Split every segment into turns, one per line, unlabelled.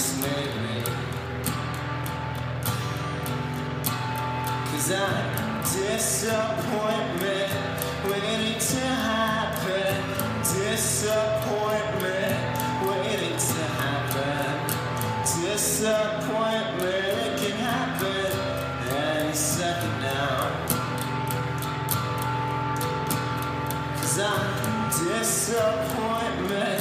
dismay me. Cause I'm disappointment waiting to happen. Disappointment waiting to happen. Disappointment can happen any second now. Cause I'm disappointment.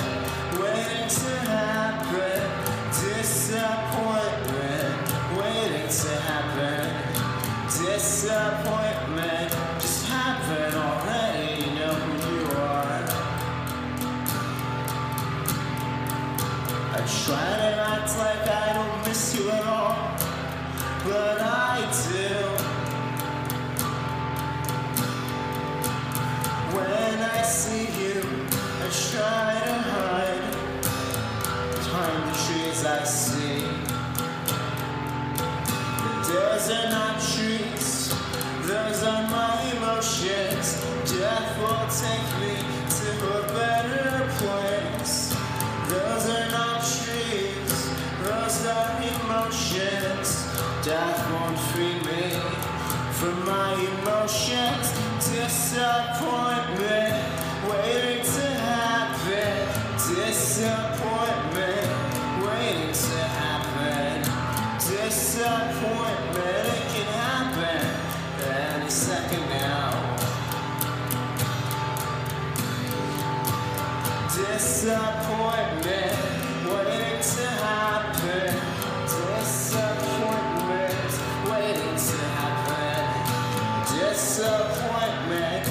try to hide behind the trees I see. Those are not trees, those are my emotions. Death will take me to a better place. Those are not trees, those are emotions. Death won't free me from my emotions. Disappointment. Disappointment waiting to happen. Disappointment waiting to happen. Disappointment